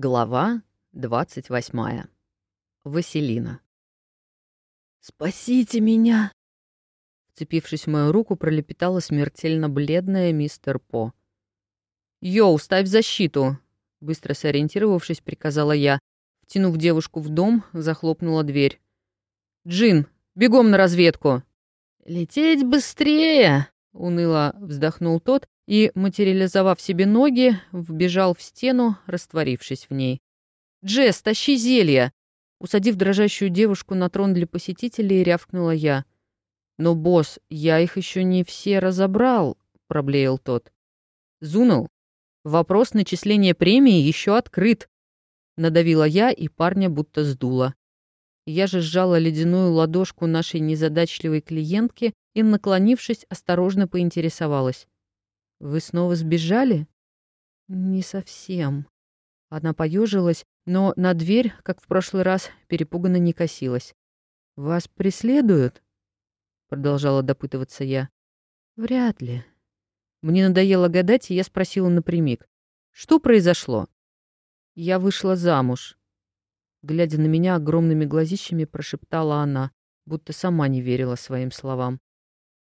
Глава 28. Василина. «Спасите меня!» Вцепившись в мою руку, пролепетала смертельно бледная мистер По. «Йоу, ставь защиту!» Быстро сориентировавшись, приказала я. Втянув девушку в дом, захлопнула дверь. «Джин, бегом на разведку!» «Лететь быстрее!» — уныло вздохнул тот и, материализовав себе ноги, вбежал в стену, растворившись в ней. «Джесс, тащи зелье!» Усадив дрожащую девушку на трон для посетителей, рявкнула я. «Но, босс, я их еще не все разобрал», — проблеял тот. «Зунул, вопрос начисления премии еще открыт», — надавила я, и парня будто сдуло. Я же сжала ледяную ладошку нашей незадачливой клиентки и, наклонившись, осторожно поинтересовалась. «Вы снова сбежали?» «Не совсем». Она поежилась, но на дверь, как в прошлый раз, перепуганно не косилась. «Вас преследуют?» Продолжала допытываться я. «Вряд ли». Мне надоело гадать, и я спросила напрямик. «Что произошло?» «Я вышла замуж». Глядя на меня огромными глазищами, прошептала она, будто сама не верила своим словам.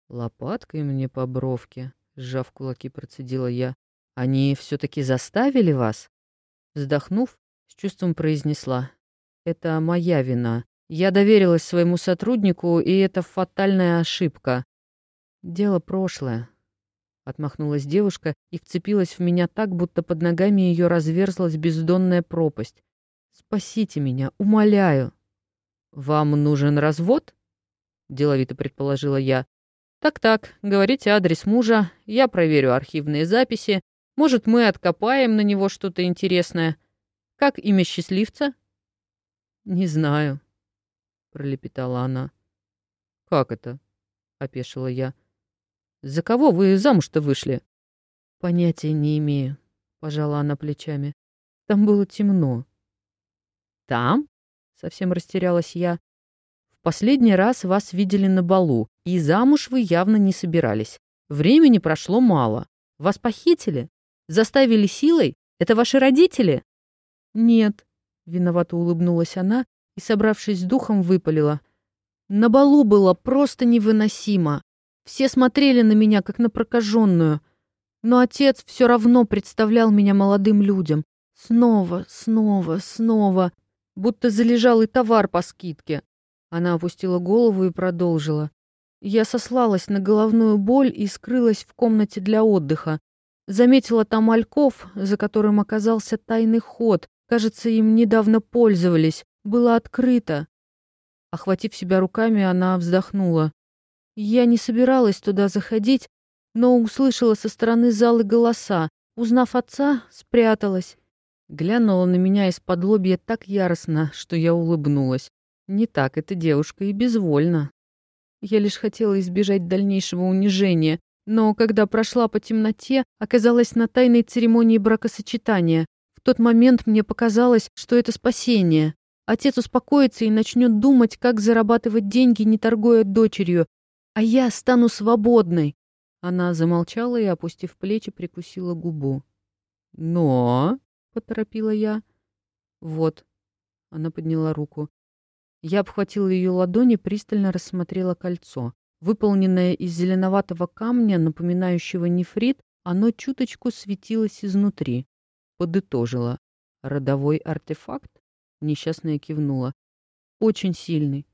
«Лопаткой мне по бровке», сжав кулаки, процедила я. Они все-таки заставили вас? Вздохнув, с чувством произнесла. Это моя вина. Я доверилась своему сотруднику, и это фатальная ошибка. Дело прошлое. Отмахнулась девушка и вцепилась в меня так, будто под ногами ее разверзлась бездонная пропасть. «Спасите меня, умоляю!» «Вам нужен развод?» — деловито предположила я. «Так-так, говорите адрес мужа, я проверю архивные записи. Может, мы откопаем на него что-то интересное. Как имя счастливца?» «Не знаю», — пролепетала она. «Как это?» — опешила я. «За кого вы замуж-то вышли?» «Понятия не имею», — пожала она плечами. «Там было темно». «Там?» — совсем растерялась я. Последний раз вас видели на балу, и замуж вы явно не собирались. Времени прошло мало. Вас похитили? Заставили силой? Это ваши родители?» «Нет», — виновато улыбнулась она и, собравшись с духом, выпалила. «На балу было просто невыносимо. Все смотрели на меня, как на прокаженную. Но отец все равно представлял меня молодым людям. Снова, снова, снова. Будто залежал и товар по скидке. Она опустила голову и продолжила. Я сослалась на головную боль и скрылась в комнате для отдыха. Заметила там альков, за которым оказался тайный ход. Кажется, им недавно пользовались. Было открыто. Охватив себя руками, она вздохнула. Я не собиралась туда заходить, но услышала со стороны залы голоса. Узнав отца, спряталась. Глянула на меня из-под лобья так яростно, что я улыбнулась. Не так эта девушка и безвольна. Я лишь хотела избежать дальнейшего унижения, но когда прошла по темноте, оказалась на тайной церемонии бракосочетания. В тот момент мне показалось, что это спасение. Отец успокоится и начнет думать, как зарабатывать деньги, не торгуя дочерью, а я стану свободной. Она замолчала и, опустив плечи, прикусила губу. «Но...» — поторопила я. «Вот». Она подняла руку. Я обхватила ее ладони, пристально рассмотрела кольцо. Выполненное из зеленоватого камня, напоминающего нефрит, оно чуточку светилось изнутри. Подытожила. «Родовой артефакт?» Несчастная кивнула. «Очень сильный.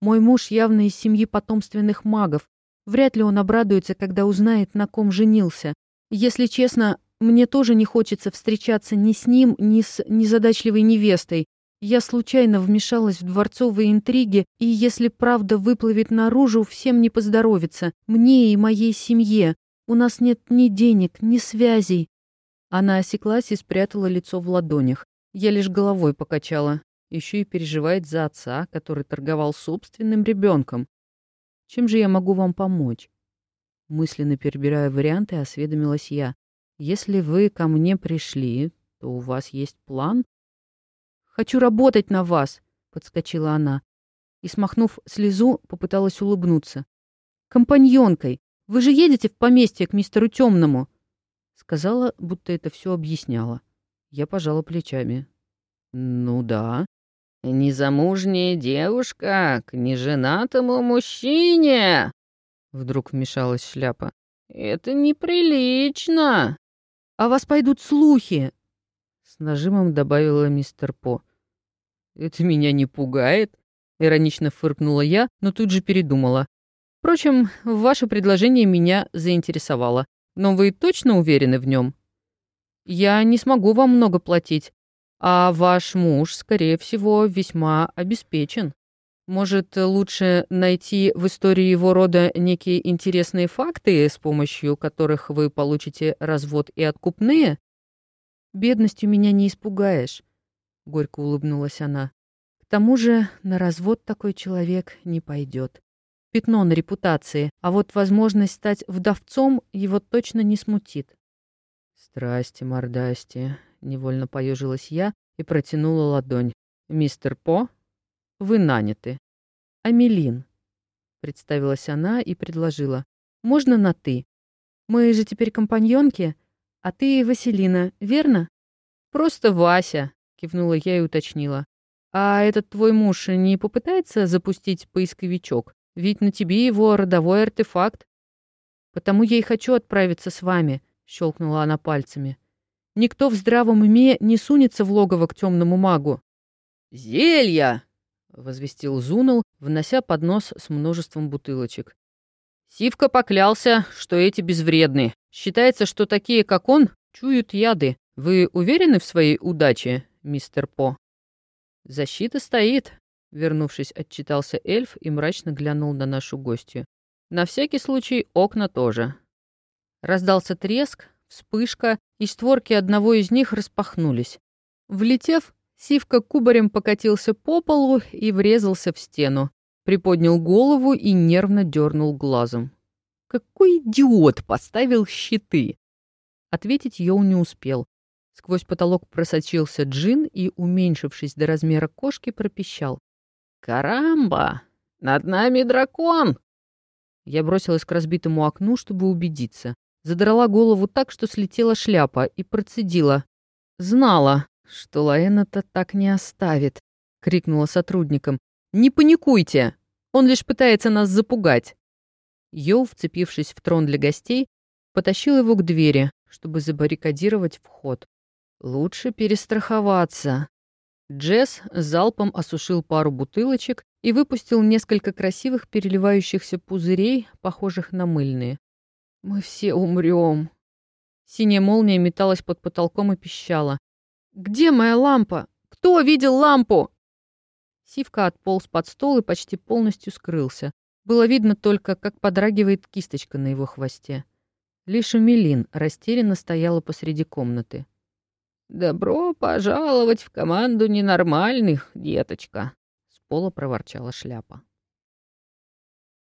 Мой муж явно из семьи потомственных магов. Вряд ли он обрадуется, когда узнает, на ком женился. Если честно, мне тоже не хочется встречаться ни с ним, ни с незадачливой невестой. Я случайно вмешалась в дворцовые интриги, и если правда выплывет наружу, всем не поздоровится, мне и моей семье. У нас нет ни денег, ни связей. Она осеклась и спрятала лицо в ладонях. Я лишь головой покачала. Еще и переживает за отца, который торговал собственным ребенком. Чем же я могу вам помочь? Мысленно перебирая варианты, осведомилась я. Если вы ко мне пришли, то у вас есть план? Хочу работать на вас!» — подскочила она. И, смахнув слезу, попыталась улыбнуться. «Компаньонкой! Вы же едете в поместье к мистеру Темному!» Сказала, будто это все объясняла. Я пожала плечами. Ну да. Незамужняя девушка к неженатому мужчине. Вдруг вмешалась шляпа. Это неприлично. А вас пойдут слухи. С нажимом добавила мистер По. Это меня не пугает. Иронично фыркнула я, но тут же передумала. Впрочем, ваше предложение меня заинтересовало. Но вы точно уверены в нем? Я не смогу вам много платить, а ваш муж, скорее всего, весьма обеспечен. Может, лучше найти в истории его рода некие интересные факты, с помощью которых вы получите развод и откупные? Бедностью меня не испугаешь, — горько улыбнулась она. К тому же на развод такой человек не пойдет. Пятно на репутации, а вот возможность стать вдовцом его точно не смутит. «Страсти, мордасти», — невольно поежилась я и протянула ладонь. «Мистер По, вы наняты». «Амелин», — представилась она и предложила. «Можно на «ты»? Мы же теперь компаньонки, а ты Василина, верно?» «Просто Вася», — кивнула я и уточнила. «А этот твой муж не попытается запустить поисковичок? Ведь на тебе его родовой артефакт». «Потому я и хочу отправиться с вами», — щелкнула она пальцами. «Никто в здравом уме не сунется в логово к темному магу». «Зелья!» — возвестил Зунул, внося поднос с множеством бутылочек. Сивка поклялся, что эти безвредны. Считается, что такие, как он, чуют яды. Вы уверены в своей удаче, мистер По? Защита стоит, вернувшись, отчитался эльф и мрачно глянул на нашу гостью. На всякий случай окна тоже. Раздался треск, вспышка, и створки одного из них распахнулись. Влетев, Сивка кубарем покатился по полу и врезался в стену. Приподнял голову и нервно дернул глазом. Какой идиот поставил щиты! Ответить Йоу не успел. Сквозь потолок просочился джин и, уменьшившись до размера кошки, пропищал. «Карамба! Над нами дракон!» Я бросилась к разбитому окну, чтобы убедиться. Задрала голову так, что слетела шляпа, и процедила. «Знала, что Лаэна-то так не оставит!» — крикнула сотрудникам. «Не паникуйте! Он лишь пытается нас запугать!» Йоу, вцепившись в трон для гостей, потащил его к двери, чтобы забаррикадировать вход. Лучше перестраховаться. Джесс залпом осушил пару бутылочек и выпустил несколько красивых переливающихся пузырей, похожих на мыльные. «Мы все умрем. Синяя молния металась под потолком и пищала. «Где моя лампа? Кто видел лампу?» Сивка отполз под стол и почти полностью скрылся. Было видно только, как подрагивает кисточка на его хвосте. Лишь Умелин растерянно стояла посреди комнаты. «Добро пожаловать в команду ненормальных, деточка!» — с пола проворчала шляпа.